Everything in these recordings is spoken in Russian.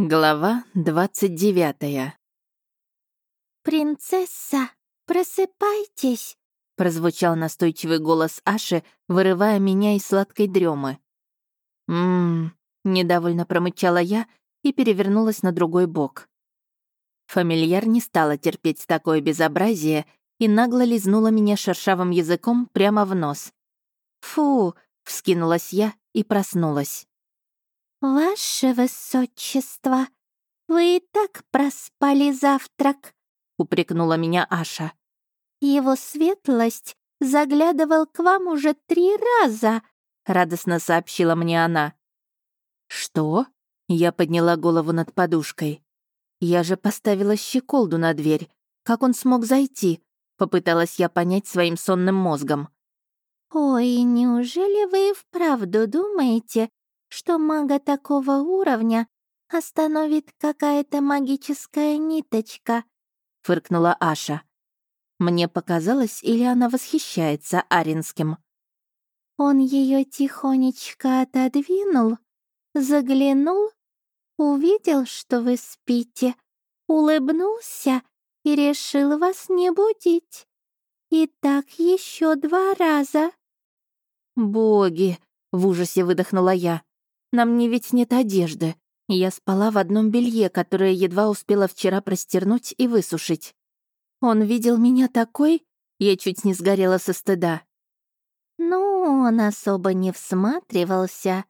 Глава двадцать девятая. «Принцесса, просыпайтесь!» — прозвучал настойчивый голос Аши, вырывая меня из сладкой дремы. «Ммм...» — недовольно промычала я и перевернулась на другой бок. Фамильяр не стала терпеть такое безобразие и нагло лизнула меня шершавым языком прямо в нос. «Фу!» — вскинулась я и проснулась. «Ваше высочество, вы и так проспали завтрак», — упрекнула меня Аша. «Его светлость заглядывал к вам уже три раза», — радостно сообщила мне она. «Что?» — я подняла голову над подушкой. «Я же поставила щеколду на дверь. Как он смог зайти?» — попыталась я понять своим сонным мозгом. «Ой, неужели вы и вправду думаете, что мага такого уровня остановит какая-то магическая ниточка», — фыркнула Аша. Мне показалось, или она восхищается Аринским. Он ее тихонечко отодвинул, заглянул, увидел, что вы спите, улыбнулся и решил вас не будить. И так еще два раза. «Боги!» — в ужасе выдохнула я. На мне ведь нет одежды. Я спала в одном белье, которое едва успела вчера простернуть и высушить. Он видел меня такой, я чуть не сгорела со стыда. Ну, он особо не всматривался.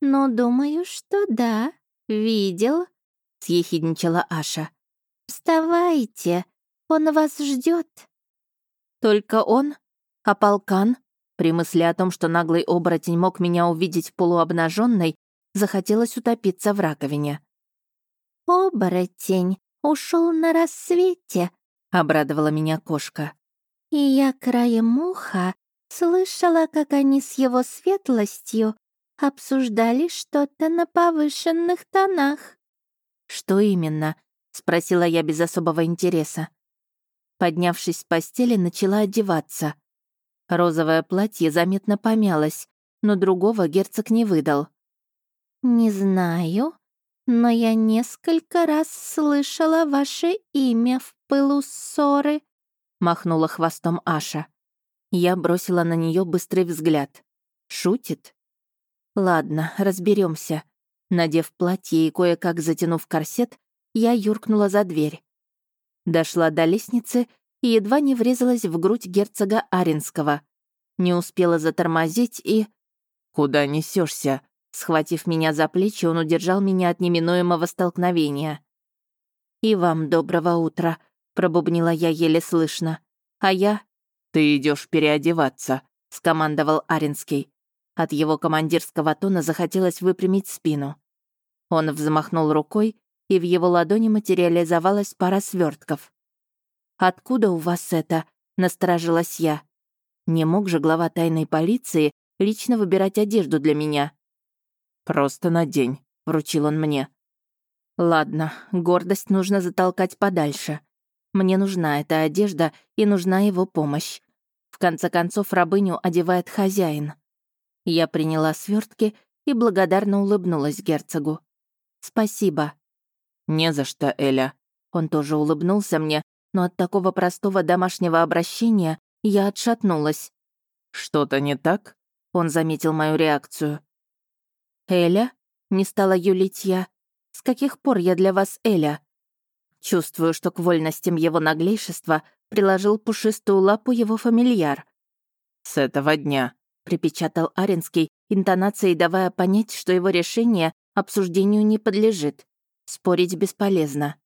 Но думаю, что да, видел, съехидничала Аша. Вставайте, он вас ждет. Только он? А полкан? При мысли о том, что наглый оборотень мог меня увидеть полуобнаженной, захотелось утопиться в раковине. «Оборотень ушел на рассвете», — обрадовала меня кошка. «И я краем уха слышала, как они с его светлостью обсуждали что-то на повышенных тонах». «Что именно?» — спросила я без особого интереса. Поднявшись с постели, начала одеваться. Розовое платье заметно помялось, но другого герцог не выдал. «Не знаю, но я несколько раз слышала ваше имя в пылу ссоры», — махнула хвостом Аша. Я бросила на нее быстрый взгляд. Шутит? Ладно, разберемся. Надев платье и кое-как затянув корсет, я юркнула за дверь. Дошла до лестницы и едва не врезалась в грудь герцога Аринского. Не успела затормозить и... «Куда несешься? Схватив меня за плечи, он удержал меня от неминуемого столкновения. «И вам доброго утра», — пробубнила я еле слышно. «А я...» «Ты идешь переодеваться», — скомандовал Аринский. От его командирского тона захотелось выпрямить спину. Он взмахнул рукой, и в его ладони материализовалась пара свертков. «Откуда у вас это?» — насторожилась я. Не мог же глава тайной полиции лично выбирать одежду для меня. «Просто надень», — вручил он мне. «Ладно, гордость нужно затолкать подальше. Мне нужна эта одежда и нужна его помощь. В конце концов, рабыню одевает хозяин». Я приняла свертки и благодарно улыбнулась герцогу. «Спасибо». «Не за что, Эля». Он тоже улыбнулся мне, но от такого простого домашнего обращения я отшатнулась. «Что-то не так?» Он заметил мою реакцию. «Эля?» — не стала юлить я. «С каких пор я для вас Эля?» Чувствую, что к вольностям его наглейшества приложил пушистую лапу его фамильяр. «С этого дня», — припечатал Аренский, интонацией давая понять, что его решение обсуждению не подлежит. Спорить бесполезно.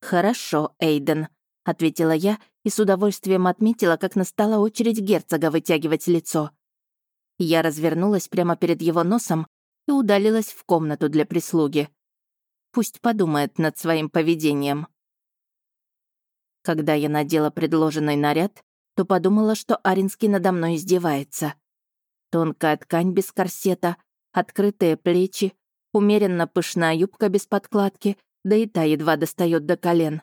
«Хорошо, Эйден», — ответила я и с удовольствием отметила, как настала очередь герцога вытягивать лицо. Я развернулась прямо перед его носом и удалилась в комнату для прислуги. Пусть подумает над своим поведением. Когда я надела предложенный наряд, то подумала, что Аринский надо мной издевается. Тонкая ткань без корсета, открытые плечи, умеренно пышная юбка без подкладки, да и та едва достает до колен.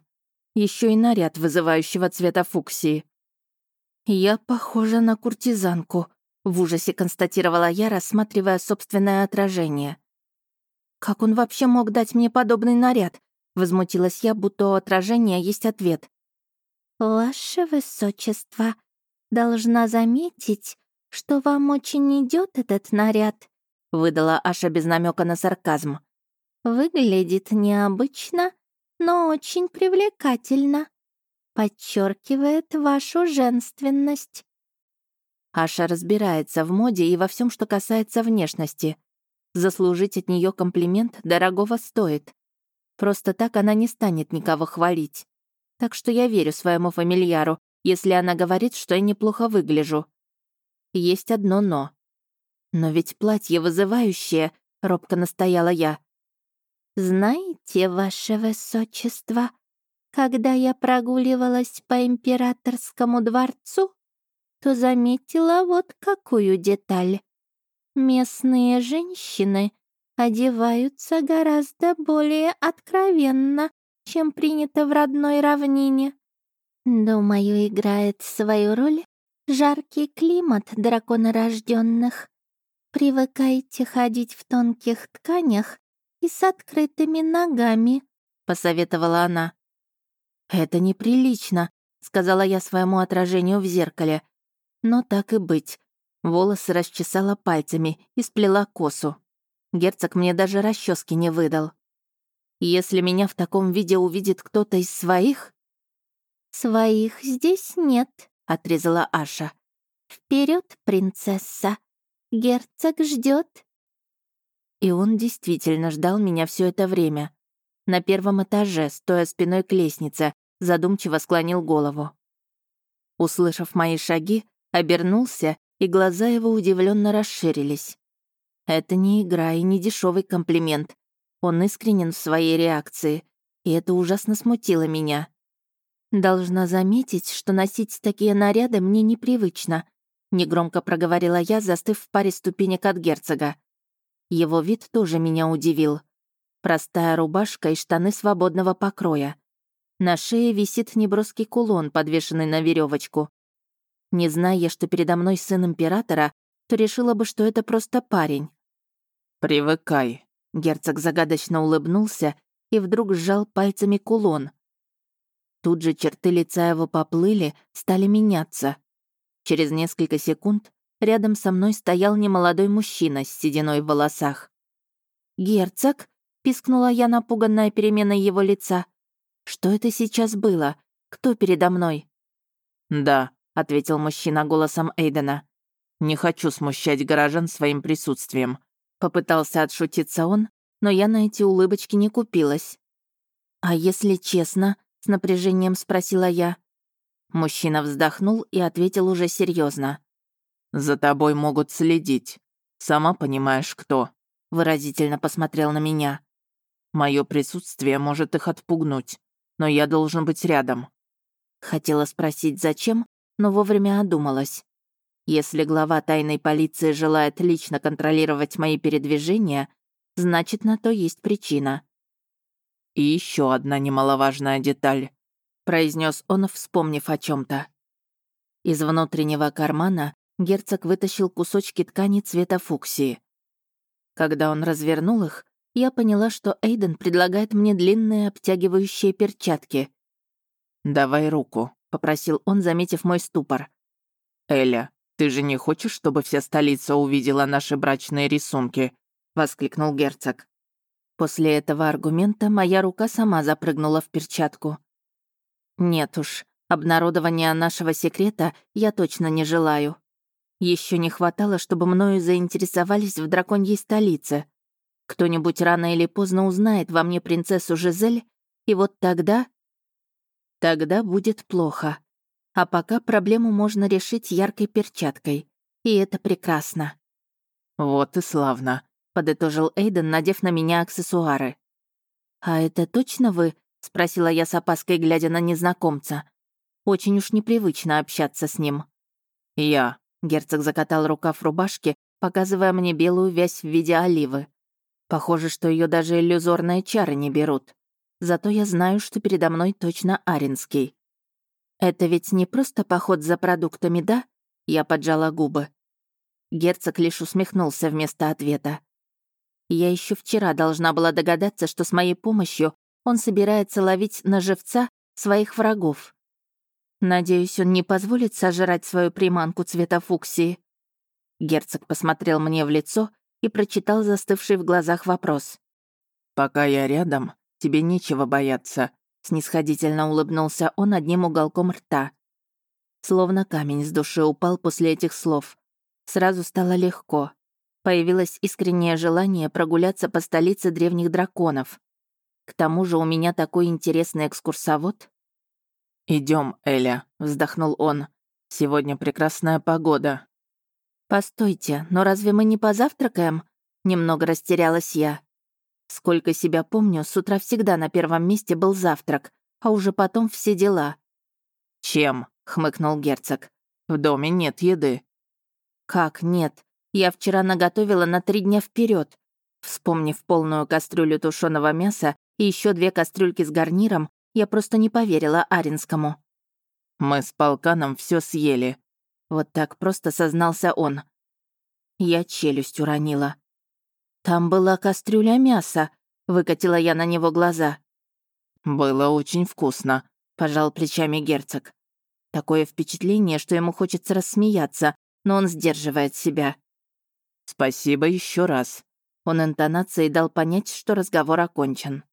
Еще и наряд вызывающего цвета фуксии. Я похожа на куртизанку, в ужасе констатировала я, рассматривая собственное отражение. Как он вообще мог дать мне подобный наряд? Возмутилась я, будто у отражения есть ответ. «Ваше Высочество, должна заметить, что вам очень идет этот наряд», выдала Аша без намека на сарказм. «Выглядит необычно, но очень привлекательно. Подчеркивает вашу женственность». Аша разбирается в моде и во всем, что касается внешности. Заслужить от нее комплимент дорогого стоит. Просто так она не станет никого хвалить. Так что я верю своему фамильяру, если она говорит, что я неплохо выгляжу. Есть одно «но». «Но ведь платье вызывающее», — робко настояла я. «Знаете, ваше высочество, когда я прогуливалась по императорскому дворцу, то заметила вот какую деталь. Местные женщины одеваются гораздо более откровенно, чем принято в родной равнине. Думаю, играет свою роль жаркий климат драконорожденных. Привыкайте ходить в тонких тканях и с открытыми ногами», — посоветовала она. «Это неприлично», — сказала я своему отражению в зеркале. Но так и быть. Волосы расчесала пальцами и сплела косу. Герцог мне даже расчески не выдал. Если меня в таком виде увидит кто-то из своих... «Своих здесь нет», — отрезала Аша. Вперед, принцесса! Герцог ждет. И он действительно ждал меня все это время. На первом этаже, стоя спиной к лестнице, задумчиво склонил голову. Услышав мои шаги, обернулся, и глаза его удивленно расширились. Это не игра и не дешевый комплимент. Он искренен в своей реакции, и это ужасно смутило меня. Должна заметить, что носить такие наряды мне непривычно, негромко проговорила я, застыв в паре ступенек от герцога. Его вид тоже меня удивил. Простая рубашка и штаны свободного покроя. На шее висит неброский кулон, подвешенный на веревочку. Не зная, что передо мной сын императора, то решила бы, что это просто парень. «Привыкай», — герцог загадочно улыбнулся и вдруг сжал пальцами кулон. Тут же черты лица его поплыли, стали меняться. Через несколько секунд рядом со мной стоял немолодой мужчина с сединой в волосах. «Герцог?» — пискнула я, напуганная переменой его лица. «Что это сейчас было? Кто передо мной?» «Да», — ответил мужчина голосом Эйдена. «Не хочу смущать горожан своим присутствием». Попытался отшутиться он, но я на эти улыбочки не купилась. «А если честно?» — с напряжением спросила я. Мужчина вздохнул и ответил уже серьезно. «За тобой могут следить. Сама понимаешь, кто». Выразительно посмотрел на меня. Мое присутствие может их отпугнуть, но я должен быть рядом». Хотела спросить, зачем, но вовремя одумалась. Если глава тайной полиции желает лично контролировать мои передвижения, значит, на то есть причина. И еще одна немаловажная деталь произнес он, вспомнив о чем то Из внутреннего кармана герцог вытащил кусочки ткани цвета фуксии. Когда он развернул их, я поняла, что Эйден предлагает мне длинные обтягивающие перчатки. «Давай руку», — попросил он, заметив мой ступор. «Эля, ты же не хочешь, чтобы вся столица увидела наши брачные рисунки?» — воскликнул герцог. После этого аргумента моя рука сама запрыгнула в перчатку. Нет уж, обнародования нашего секрета я точно не желаю. Еще не хватало, чтобы мною заинтересовались в драконьей столице. Кто-нибудь рано или поздно узнает во мне принцессу Жизель, и вот тогда... Тогда будет плохо. А пока проблему можно решить яркой перчаткой. И это прекрасно. «Вот и славно», — подытожил Эйден, надев на меня аксессуары. «А это точно вы?» — спросила я с опаской, глядя на незнакомца. Очень уж непривычно общаться с ним. «Я», — герцог закатал рукав рубашки, показывая мне белую вязь в виде оливы. Похоже, что ее даже иллюзорные чары не берут. Зато я знаю, что передо мной точно Аринский. «Это ведь не просто поход за продуктами, да?» Я поджала губы. Герцог лишь усмехнулся вместо ответа. Я еще вчера должна была догадаться, что с моей помощью он собирается ловить на живца своих врагов. Надеюсь, он не позволит сожрать свою приманку цвета фуксии. Герцог посмотрел мне в лицо и прочитал застывший в глазах вопрос. «Пока я рядом, тебе нечего бояться», — снисходительно улыбнулся он одним уголком рта. Словно камень с души упал после этих слов. Сразу стало легко. Появилось искреннее желание прогуляться по столице древних драконов. К тому же у меня такой интересный экскурсовод. Идем, Эля», — вздохнул он. «Сегодня прекрасная погода». «Постойте, но разве мы не позавтракаем?» Немного растерялась я. Сколько себя помню, с утра всегда на первом месте был завтрак, а уже потом все дела. «Чем?» — хмыкнул герцог. «В доме нет еды». «Как нет? Я вчера наготовила на три дня вперед. Вспомнив полную кастрюлю тушеного мяса и еще две кастрюльки с гарниром, я просто не поверила Аринскому. «Мы с полканом все съели», — вот так просто сознался он. Я челюсть уронила. «Там была кастрюля мяса», — выкатила я на него глаза. «Было очень вкусно», — пожал плечами герцог. Такое впечатление, что ему хочется рассмеяться, но он сдерживает себя. «Спасибо еще раз». Он интонацией дал понять, что разговор окончен.